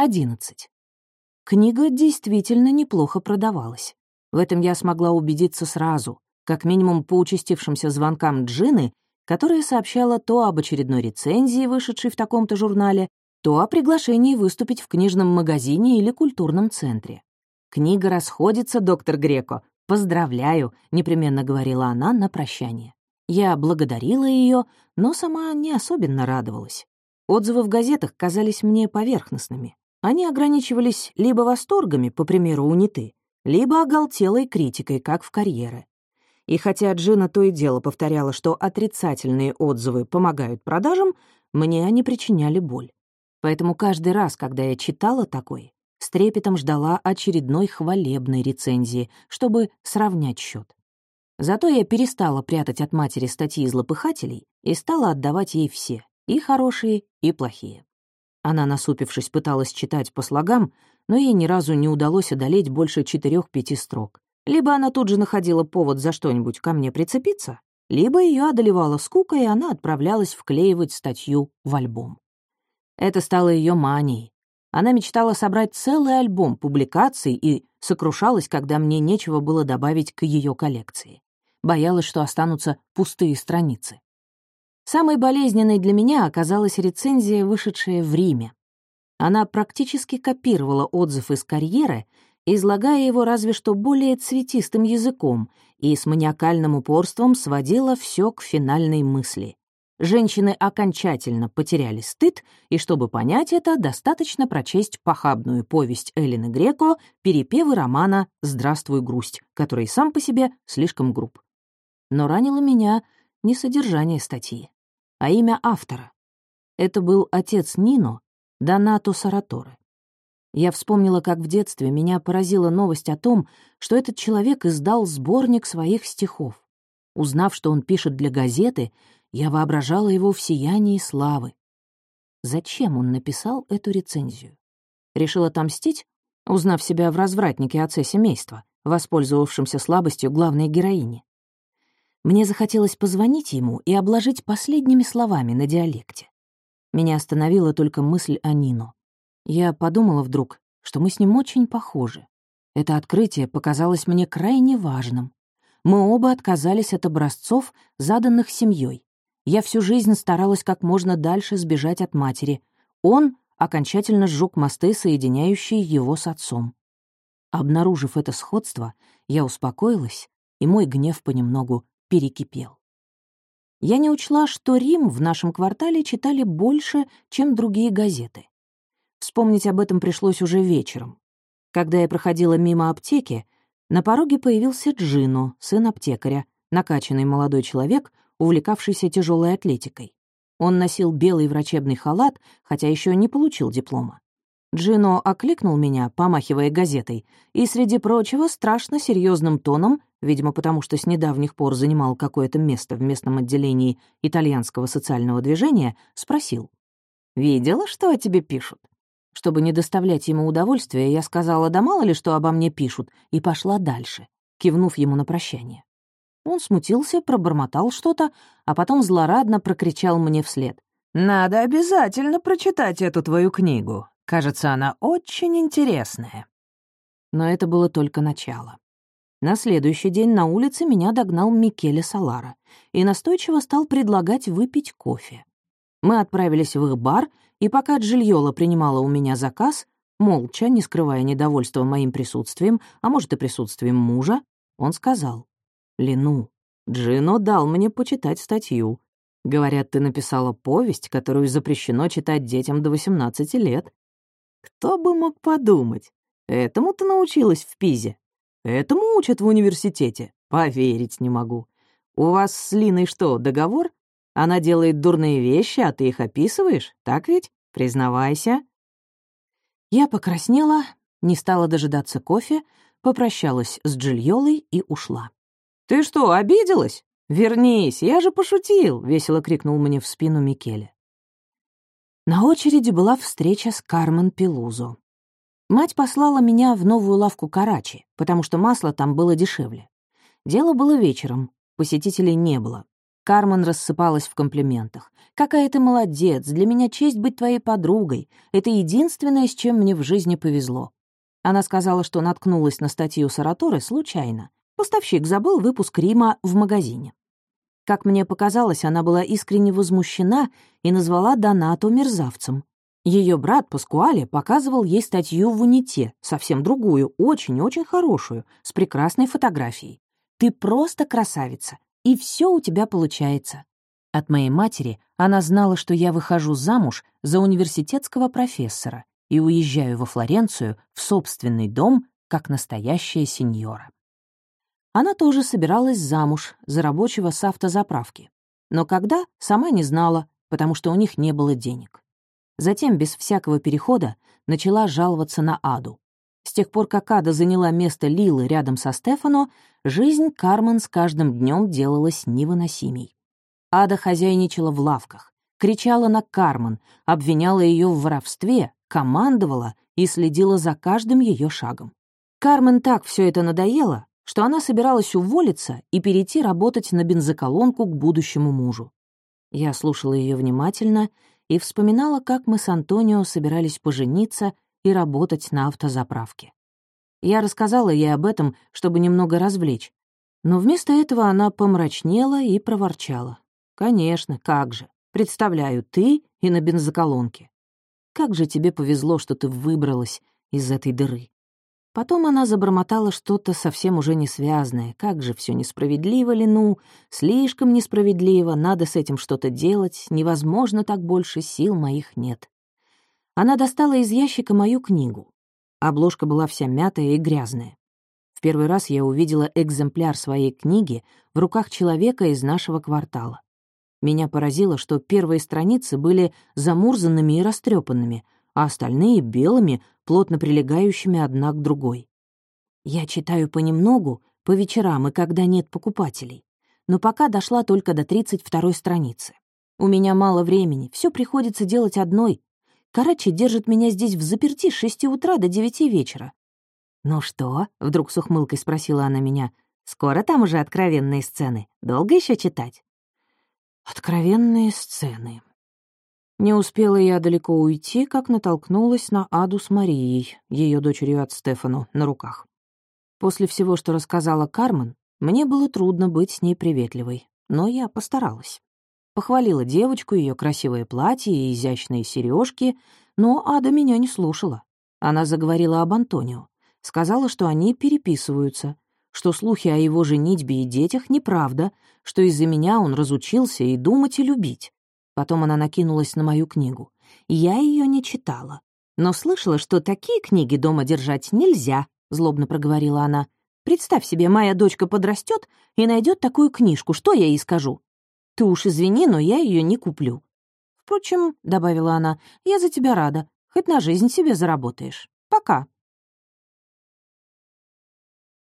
11. Книга действительно неплохо продавалась. В этом я смогла убедиться сразу, как минимум по участившимся звонкам Джины, которая сообщала то об очередной рецензии, вышедшей в таком-то журнале, то о приглашении выступить в книжном магазине или культурном центре. «Книга расходится, доктор Греко. Поздравляю», — непременно говорила она на прощание. Я благодарила ее, но сама не особенно радовалась. Отзывы в газетах казались мне поверхностными. Они ограничивались либо восторгами, по примеру униты, либо оголтелой критикой, как в карьеры. И хотя Джина то и дело повторяла, что отрицательные отзывы помогают продажам, мне они причиняли боль. Поэтому каждый раз, когда я читала такой, с трепетом ждала очередной хвалебной рецензии, чтобы сравнять счет. Зато я перестала прятать от матери статьи злопыхателей и стала отдавать ей все, и хорошие, и плохие. Она, насупившись, пыталась читать по слогам, но ей ни разу не удалось одолеть больше четырех-пяти строк. Либо она тут же находила повод за что-нибудь ко мне прицепиться, либо ее одолевала скука, и она отправлялась вклеивать статью в альбом. Это стало ее манией. Она мечтала собрать целый альбом публикаций и сокрушалась, когда мне нечего было добавить к ее коллекции. Боялась, что останутся пустые страницы. Самой болезненной для меня оказалась рецензия, вышедшая в Риме. Она практически копировала отзыв из карьеры, излагая его разве что более цветистым языком и с маниакальным упорством сводила все к финальной мысли. Женщины окончательно потеряли стыд, и чтобы понять это, достаточно прочесть похабную повесть Эллины Греко «Перепевы романа «Здравствуй, грусть», который сам по себе слишком груб. Но ранило меня не содержание статьи а имя автора. Это был отец Нино, Донато Сараторе. Я вспомнила, как в детстве меня поразила новость о том, что этот человек издал сборник своих стихов. Узнав, что он пишет для газеты, я воображала его в сиянии славы. Зачем он написал эту рецензию? Решил отомстить, узнав себя в развратнике отце семейства, воспользовавшемся слабостью главной героини. Мне захотелось позвонить ему и обложить последними словами на диалекте. Меня остановила только мысль о Нино. Я подумала вдруг, что мы с ним очень похожи. Это открытие показалось мне крайне важным. Мы оба отказались от образцов, заданных семьей. Я всю жизнь старалась как можно дальше сбежать от матери. Он окончательно сжег мосты, соединяющие его с отцом. Обнаружив это сходство, я успокоилась, и мой гнев понемногу перекипел. Я не учла, что Рим в нашем квартале читали больше, чем другие газеты. Вспомнить об этом пришлось уже вечером. Когда я проходила мимо аптеки, на пороге появился Джино, сын аптекаря, накачанный молодой человек, увлекавшийся тяжелой атлетикой. Он носил белый врачебный халат, хотя еще не получил диплома. Джино окликнул меня, помахивая газетой, и, среди прочего, страшно серьезным тоном видимо, потому что с недавних пор занимал какое-то место в местном отделении итальянского социального движения, спросил. «Видела, что о тебе пишут?» Чтобы не доставлять ему удовольствия, я сказала, да мало ли что обо мне пишут, и пошла дальше, кивнув ему на прощание. Он смутился, пробормотал что-то, а потом злорадно прокричал мне вслед. «Надо обязательно прочитать эту твою книгу. Кажется, она очень интересная». Но это было только начало. На следующий день на улице меня догнал Микеле Салара и настойчиво стал предлагать выпить кофе. Мы отправились в их бар, и пока Джильола принимала у меня заказ, молча, не скрывая недовольства моим присутствием, а может и присутствием мужа, он сказал, «Лину, Джино дал мне почитать статью. Говорят, ты написала повесть, которую запрещено читать детям до 18 лет. Кто бы мог подумать? Этому ты научилась в Пизе. Этому учат в университете. Поверить не могу. У вас с Линой что, договор? Она делает дурные вещи, а ты их описываешь, так ведь? Признавайся». Я покраснела, не стала дожидаться кофе, попрощалась с Джильолой и ушла. «Ты что, обиделась? Вернись, я же пошутил!» — весело крикнул мне в спину Микеле. На очереди была встреча с Кармен Пелузо. Мать послала меня в новую лавку Карачи, потому что масло там было дешевле. Дело было вечером, посетителей не было. Кармен рассыпалась в комплиментах. «Какая ты молодец! Для меня честь быть твоей подругой. Это единственное, с чем мне в жизни повезло». Она сказала, что наткнулась на статью Сараторы случайно. Поставщик забыл выпуск Рима в магазине. Как мне показалось, она была искренне возмущена и назвала Донату мерзавцем. Ее брат Паскуале показывал ей статью в «Уните», совсем другую, очень-очень хорошую, с прекрасной фотографией. «Ты просто красавица и все у тебя получается. От моей матери она знала, что я выхожу замуж за университетского профессора и уезжаю во Флоренцию в собственный дом, как настоящая сеньора. Она тоже собиралась замуж за рабочего с автозаправки. Но когда, сама не знала, потому что у них не было денег. Затем, без всякого перехода, начала жаловаться на Аду. С тех пор, как Ада заняла место Лилы рядом со Стефано, жизнь Кармен с каждым днем делалась невыносимей. Ада хозяйничала в лавках, кричала на Кармен, обвиняла ее в воровстве, командовала и следила за каждым ее шагом. Кармен так все это надоело, что она собиралась уволиться и перейти работать на бензоколонку к будущему мужу. Я слушала ее внимательно и вспоминала, как мы с Антонио собирались пожениться и работать на автозаправке. Я рассказала ей об этом, чтобы немного развлечь, но вместо этого она помрачнела и проворчала. «Конечно, как же. Представляю, ты и на бензоколонке. Как же тебе повезло, что ты выбралась из этой дыры». Потом она забормотала что-то совсем уже не связанное. Как же все несправедливо ли, слишком несправедливо, надо с этим что-то делать, невозможно так больше, сил моих нет. Она достала из ящика мою книгу. Обложка была вся мятая и грязная. В первый раз я увидела экземпляр своей книги в руках человека из нашего квартала. Меня поразило, что первые страницы были замурзанными и растрепанными, а остальные — белыми, плотно прилегающими одна к другой. Я читаю понемногу, по вечерам и когда нет покупателей, но пока дошла только до 32-й страницы. У меня мало времени, все приходится делать одной, Карачи держит меня здесь в заперти с шести утра до девяти вечера. «Ну что?» — вдруг с ухмылкой спросила она меня. «Скоро там уже откровенные сцены. Долго еще читать?» «Откровенные сцены». Не успела я далеко уйти, как натолкнулась на Аду с Марией, ее дочерью от Стефану, на руках. После всего, что рассказала Кармен, мне было трудно быть с ней приветливой, но я постаралась. Похвалила девочку, ее красивое платье и изящные сережки, но Ада меня не слушала. Она заговорила об Антонио. Сказала, что они переписываются, что слухи о его женитьбе и детях неправда, что из-за меня он разучился и думать, и любить. Потом она накинулась на мою книгу. Я ее не читала, но слышала, что такие книги дома держать нельзя, злобно проговорила она. Представь себе, моя дочка подрастет и найдет такую книжку, что я ей скажу? Ты уж извини, но я ее не куплю. Впрочем, — добавила она, — я за тебя рада, хоть на жизнь себе заработаешь. Пока.